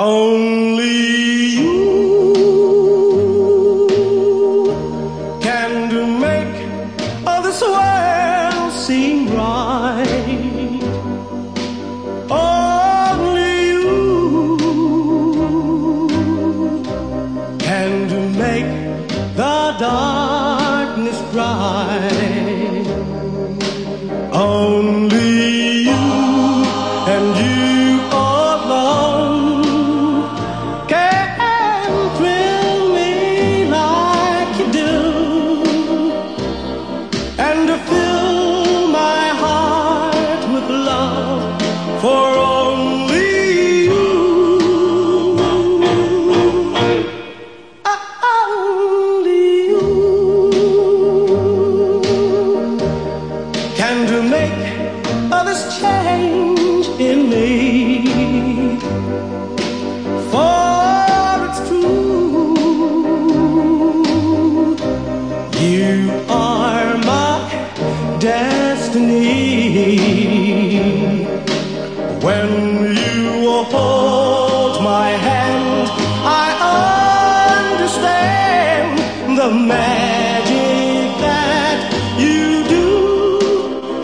Only you can make all this world seem right. Only you can make the darkness bright. Only can to make others change in me. For it's true, you are my destiny. When you hold my hand, I understand the magic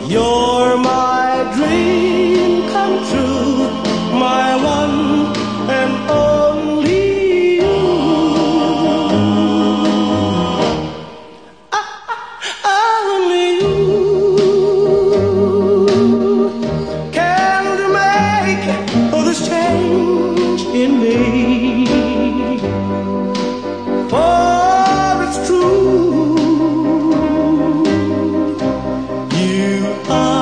You're my dream come true, my one and only you. Only you can make all this change in me. For you are